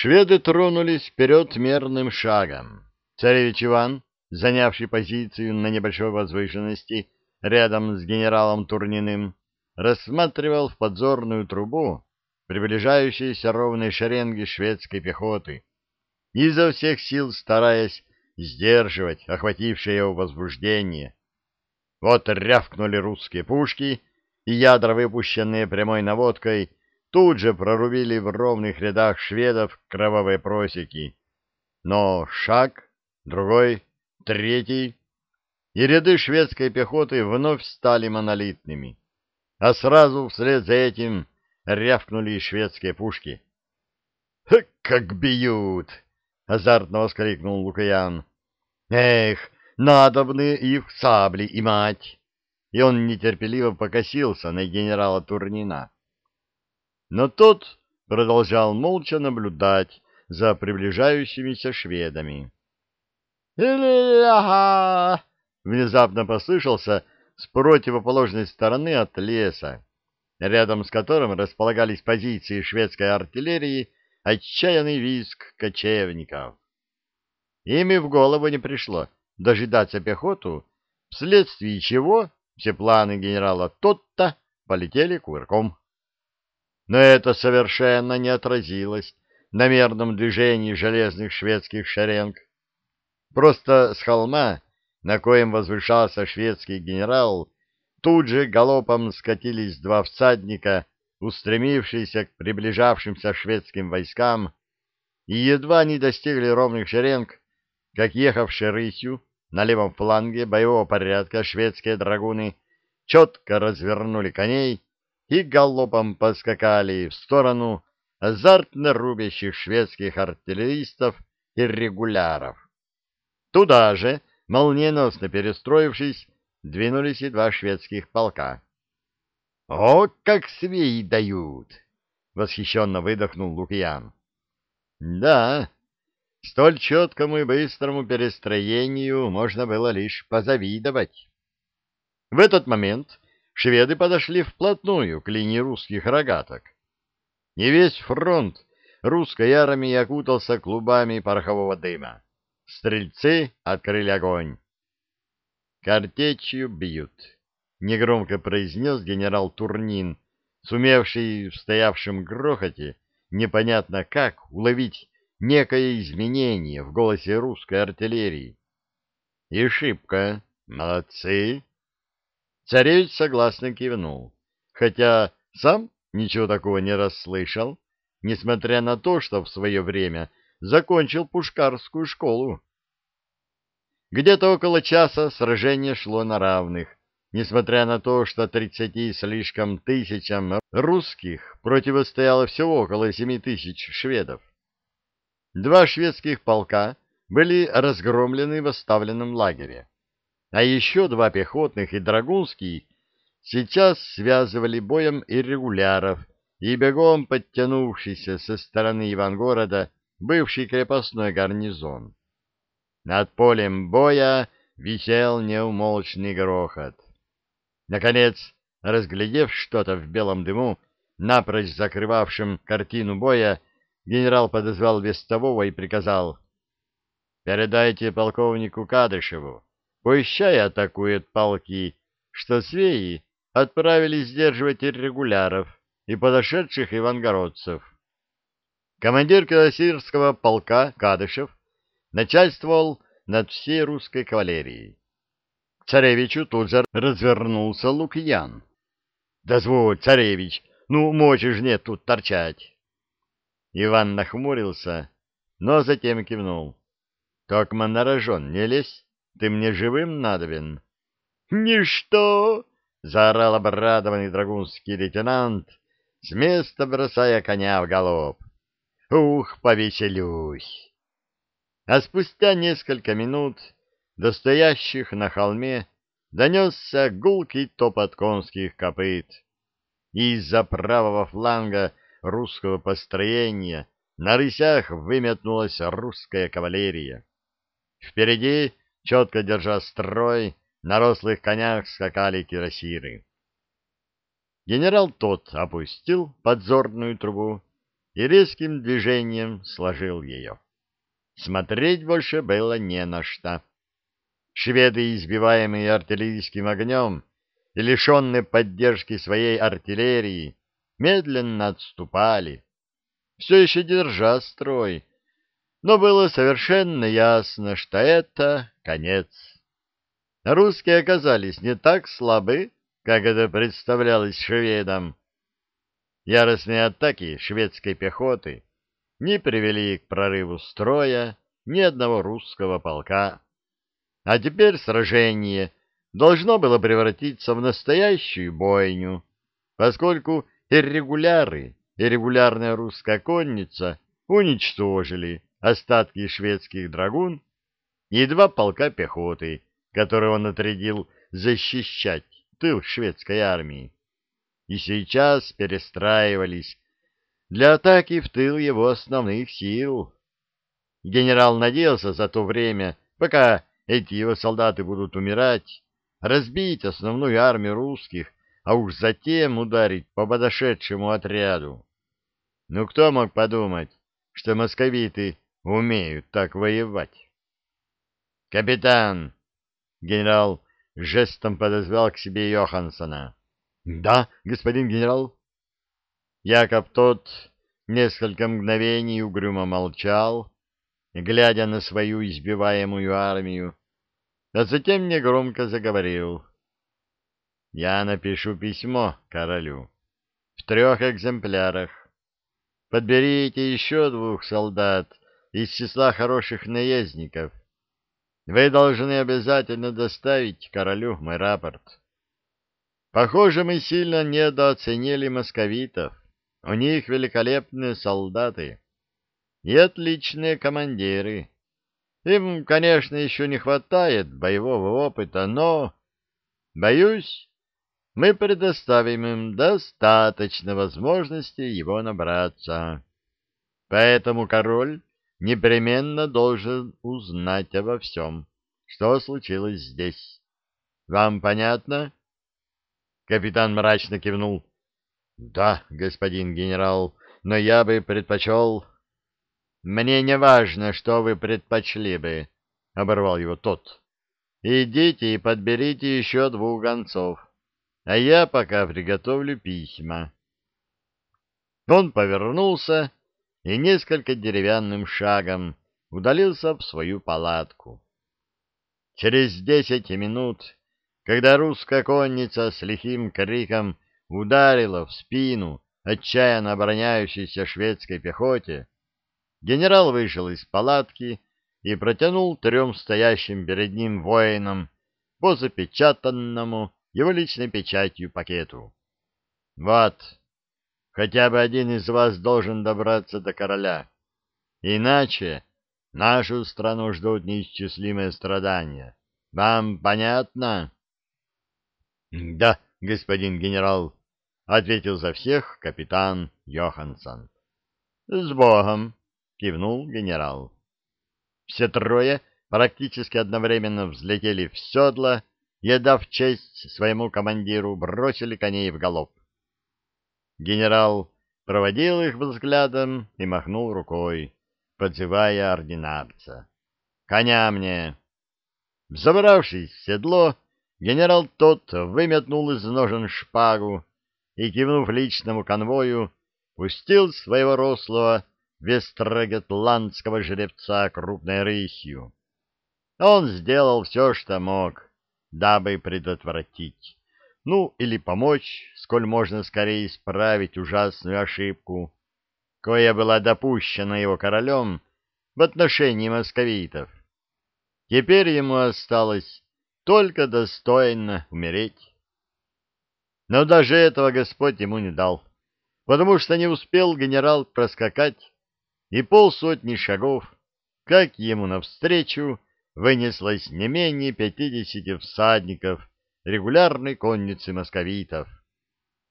Шведы тронулись вперед мерным шагом. Царевич Иван, занявший позицию на небольшой возвышенности рядом с генералом Турниным, рассматривал в подзорную трубу приближающиеся ровные шеренги шведской пехоты, изо всех сил стараясь сдерживать охватившее его возбуждение. Вот рявкнули русские пушки, и ядра, выпущенные прямой наводкой, тут же прорубили в ровных рядах шведов кровавые просеки. Но шаг, другой, третий, и ряды шведской пехоты вновь стали монолитными. А сразу вслед за этим рявкнули и шведские пушки. «Как бьют!» — азартно воскликнул Лукаян. «Эх, надобны их сабли и мать!» И он нетерпеливо покосился на генерала Турнина. Но тот продолжал молча наблюдать за приближающимися шведами. «Ля-ха!» — внезапно послышался с противоположной стороны от леса, рядом с которым располагались позиции шведской артиллерии, отчаянный визг кочевников. Ими в голову не пришло дожидаться пехоту, вследствие чего все планы генерала Тотта полетели кувырком но это совершенно не отразилось на мерном движении железных шведских шеренг. Просто с холма, на коем возвышался шведский генерал, тут же галопом скатились два всадника, устремившиеся к приближавшимся шведским войскам, и едва не достигли ровных шеренг, как ехавшие рысью на левом фланге боевого порядка шведские драгуны четко развернули коней и галопом поскакали в сторону азартно рубящих шведских артиллеристов и регуляров. Туда же, молниеносно перестроившись, двинулись и два шведских полка. — О, как свеи дают! — восхищенно выдохнул Лукьян. — Да, столь четкому и быстрому перестроению можно было лишь позавидовать. В этот момент шведы подошли вплотную к линии русских рогаток. И весь фронт русской армии окутался клубами порохового дыма. Стрельцы открыли огонь. «Картечью бьют», — негромко произнес генерал Турнин, сумевший в стоявшем грохоте непонятно как уловить некое изменение в голосе русской артиллерии. «И шибко. Молодцы. Царевич согласно кивнул, хотя сам ничего такого не расслышал, несмотря на то, что в свое время закончил пушкарскую школу. Где-то около часа сражение шло на равных, несмотря на то, что тридцати слишком тысячам русских противостояло всего около семи тысяч шведов. Два шведских полка были разгромлены в оставленном лагере а еще два пехотных и драгунский сейчас связывали боем иррегуляров и бегом подтянувшийся со стороны Ивангорода бывший крепостной гарнизон. Над полем боя висел неумолчный грохот. Наконец, разглядев что-то в белом дыму, напрочь закрывавшем картину боя, генерал подозвал вестового и приказал «Передайте полковнику Кадышеву, Пущай атакует полки, что свеи отправились сдерживать иррегуляров и подошедших ивангородцев. Командир Кирасирского полка Кадышев начальствовал над всей русской кавалерией. К царевичу тут же развернулся Лукьян. — Дозволь, царевич, ну, мочи ж нет тут торчать. Иван нахмурился, но затем кивнул. — Токман на рожон не лезь. Ты мне живым надобен? — Ничто! — заорал обрадованный драгунский лейтенант, с места бросая коня в галоп. — Ух, повеселюсь! А спустя несколько минут до стоящих на холме донесся гулкий топот конских копыт. Из-за правого фланга русского построения на рысях выметнулась русская кавалерия. Впереди четко держа строй, на рослых конях скакали кирасиры. Генерал тот опустил подзорную трубу и резким движением сложил ее. Смотреть больше было не на что. Шведы, избиваемые артиллерийским огнем и лишенные поддержки своей артиллерии, медленно отступали, все еще держа строй, но было совершенно ясно, что это конец. Русские оказались не так слабы, как это представлялось шведам. Яростные атаки шведской пехоты не привели к прорыву строя ни одного русского полка. А теперь сражение должно было превратиться в настоящую бойню, поскольку иррегуляры и регулярная русская конница уничтожили остатки шведских драгун и два полка пехоты, которые он отрядил защищать тыл шведской армии. И сейчас перестраивались для атаки в тыл его основных сил. Генерал надеялся за то время, пока эти его солдаты будут умирать, разбить основную армию русских, а уж затем ударить по подошедшему отряду. Ну кто мог подумать, что московиты умеют так воевать? «Капитан!» — генерал жестом подозвал к себе Йохансона. «Да, господин генерал». Яков тот несколько мгновений угрюмо молчал, глядя на свою избиваемую армию, а затем негромко заговорил. «Я напишу письмо королю в трех экземплярах. Подберите еще двух солдат из числа хороших наездников. Вы должны обязательно доставить королю мой рапорт. Похоже, мы сильно недооценили московитов. У них великолепные солдаты и отличные командиры. Им, конечно, еще не хватает боевого опыта, но, боюсь, мы предоставим им достаточно возможности его набраться. Поэтому король непременно должен узнать обо всем, что случилось здесь. Вам понятно? Капитан мрачно кивнул. — Да, господин генерал, но я бы предпочел... — Мне не важно, что вы предпочли бы, — оборвал его тот. — Идите и подберите еще двух гонцов а я пока приготовлю письма. Он повернулся и несколько деревянным шагом удалился в свою палатку. Через десять минут, когда русская конница с лихим криком ударила в спину отчаянно обороняющейся шведской пехоте, генерал вышел из палатки и протянул трем стоящим перед ним воинам по запечатанному его личной печатью пакету. Вот, хотя бы один из вас должен добраться до короля. Иначе нашу страну ждут неисчислимые страдания. Вам понятно? — Да, господин генерал, — ответил за всех капитан Йоханссон. — С Богом! — кивнул генерал. Все трое практически одновременно взлетели в седло и, дав честь своему командиру, бросили коней в галоп. Генерал проводил их взглядом и махнул рукой, подзывая ординарца. «Коня мне!» Забравшись в седло, генерал тот выметнул из ножен шпагу и, кивнув личному конвою, пустил своего рослого вестроготландского жеребца крупной рысью. Он сделал все, что мог, дабы предотвратить, ну или помочь, сколь можно скорее исправить ужасную ошибку, кое была допущена его королем в отношении московитов. Теперь ему осталось только достойно умереть. Но даже этого Господь ему не дал, потому что не успел генерал проскакать и полсотни шагов, как ему навстречу вынеслось не менее пятидесяти всадников регулярной конницы московитов.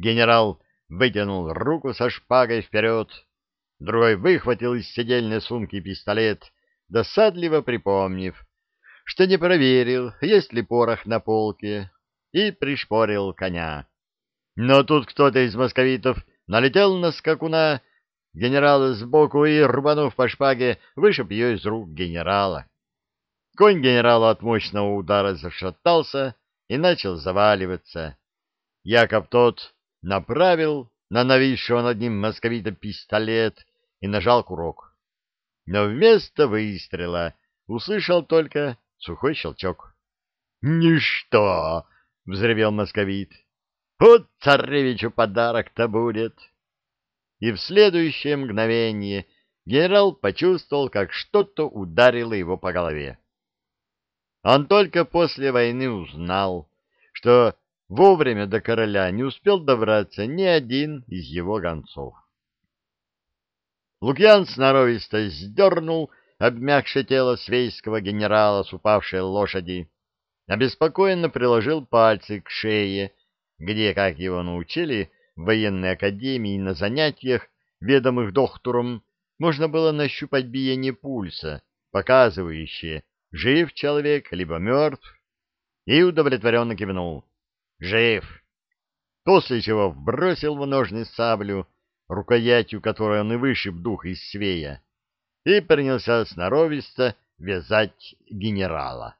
Генерал вытянул руку со шпагой вперед, другой выхватил из седельной сумки пистолет, досадливо припомнив, что не проверил, есть ли порох на полке, и пришпорил коня. Но тут кто-то из московитов налетел на скакуна, генерала сбоку и, рубанув по шпаге, вышиб ее из рук генерала. Конь генерала от мощного удара зашатался и начал заваливаться. Яков тот направил на нависшего над ним московита пистолет и нажал курок. Но вместо выстрела услышал только сухой щелчок. — Ничто! — взревел московит. — Вот царевичу подарок-то будет! И в следующее мгновение генерал почувствовал, как что-то ударило его по голове. Он только после войны узнал, что вовремя до короля не успел добраться ни один из его гонцов. Лукьян сноровисто сдернул обмякшее тело свейского генерала с упавшей лошади, обеспокоенно приложил пальцы к шее, где, как его научили в военной академии на занятиях, ведомых доктором, можно было нащупать биение пульса, показывающее, жив человек, либо мертв, и удовлетворенно кивнул. Жив! После чего вбросил в ножны саблю, рукоятью которой он и вышиб дух из свея, и принялся сноровисто вязать генерала.